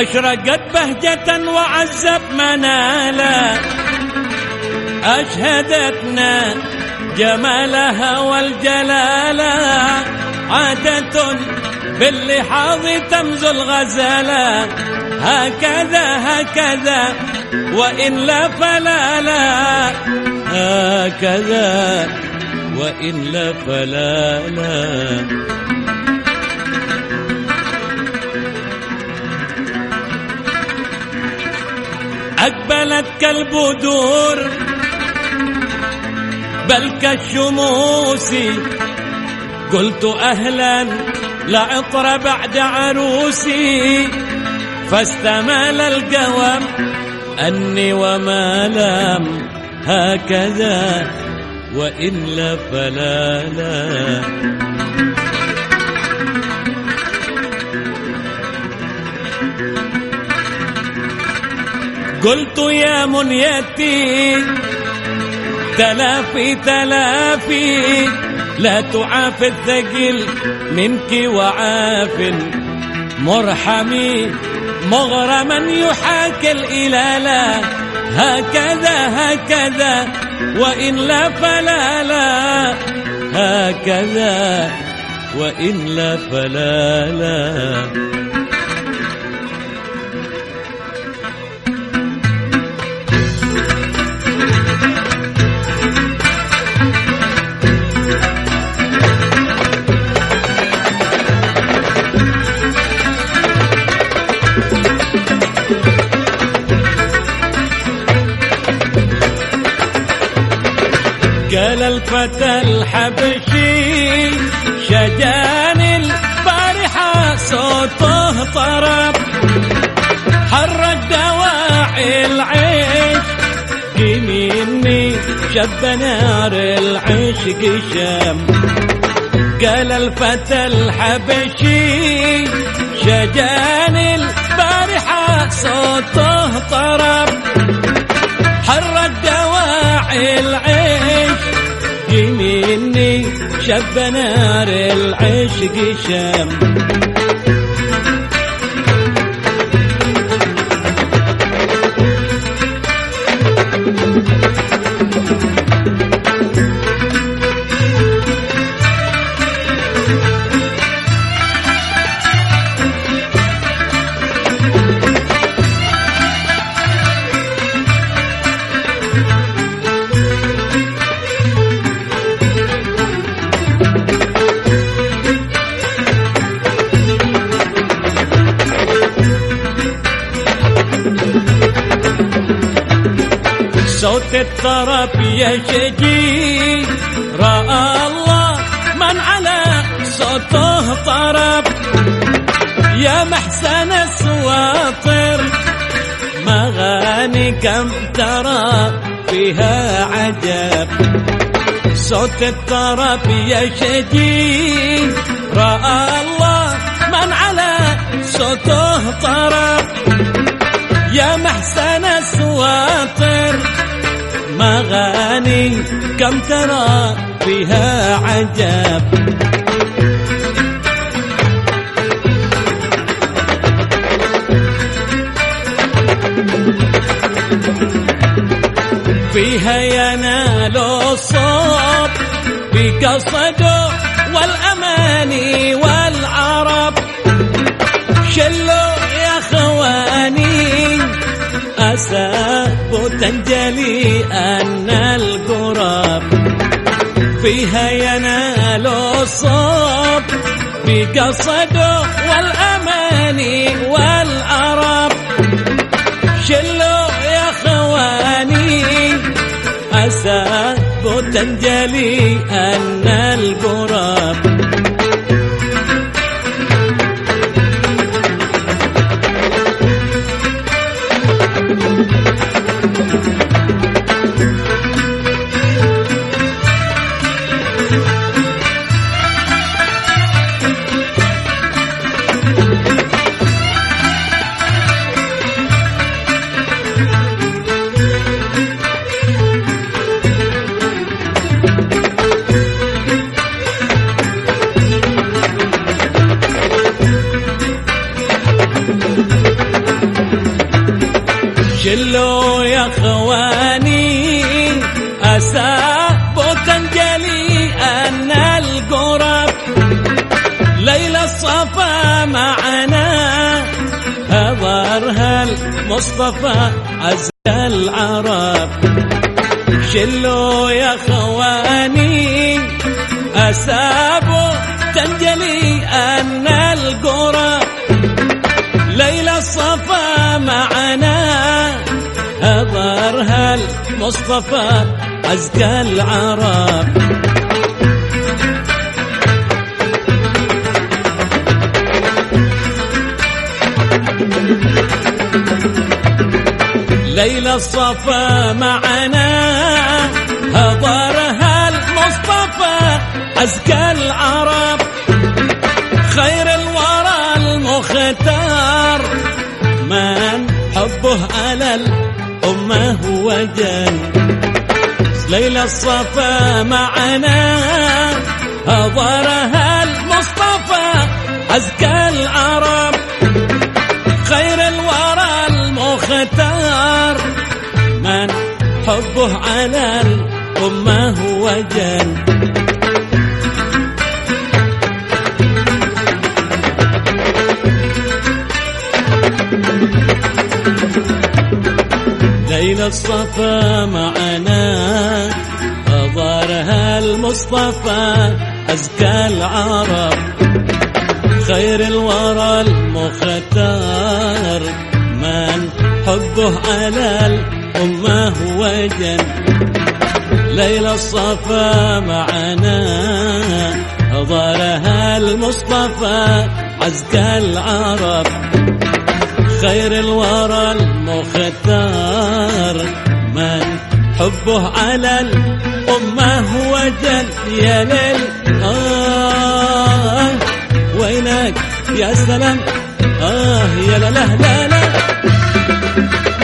أشرقت بهجة وعزت منالا. أشهدتنا جمالها والجلالة. عادة باللحاظ تمزل غزالة هكذا هكذا وإلا فلا لا هكذا وإلا فلا لا أقبلت كالبدور بل كالشموس. قلت أهلا لعطر بعد عروسي فاستمال القوم أني وما لم هكذا وإلا فلا لا. قلت يا منيتي تلافي تلافي لا تعاف الثقيل منك وعاف. مرحمي مغرما يحاكي الإلالا هكذا هكذا وإلا فلا لا هكذا وإلا فلا لا قال الفتى الحبشي شجان البارحة صوته طرب. حرك دواعي العيش مني شب نار العشق شام قال الفتى الحبشي شجان البارحة صوته طرب. حرك دواعي العيش مني شب نار العشق شام صوت الطرب يا شجي. رأى الله من على صوته طرب. يا محسن السواطر مغاني كم ترى فيها عجب. صوت الطرب يا شجي. رأى الله من على صوته طرب. يا محسن السواطر مغاني كم ترى فيها عجب. فيها ينال الصوب بقصده والأماني والعرب. شلوا يا خواني أساب تنجلي أن القرب فيها ينال الصوب بقصده والأماني والعرب شلوا خواني أسى تنجلي أن القراب يا خواني أظهرها المصطفى عز العرب. شلوا يا خواني أساب تنجلي أن القرب ليلة الصفا معنا أظهرها المصطفى أزكى العرب. ليلة الصفا معنا هضرها المصطفى أزكى العرب خير الورى المختار. من حبه على الأمة وجن ليلة الصفا معنا هضرها المصطفى أزكى العرب. المختار من حبه على الأمة وجن ليل الصفا معنا أظهرها المصطفى أزكى العرب. خير الورى المختار. حبه على الأمة وجن ليل الصفا معنا أظهرها المصطفى أزكى العرب. خير الورى المختار من حبه على الأمة وجل. يا ليل آه وينك؟ يا سلام آه يا لا لا لا, لا. Thank you.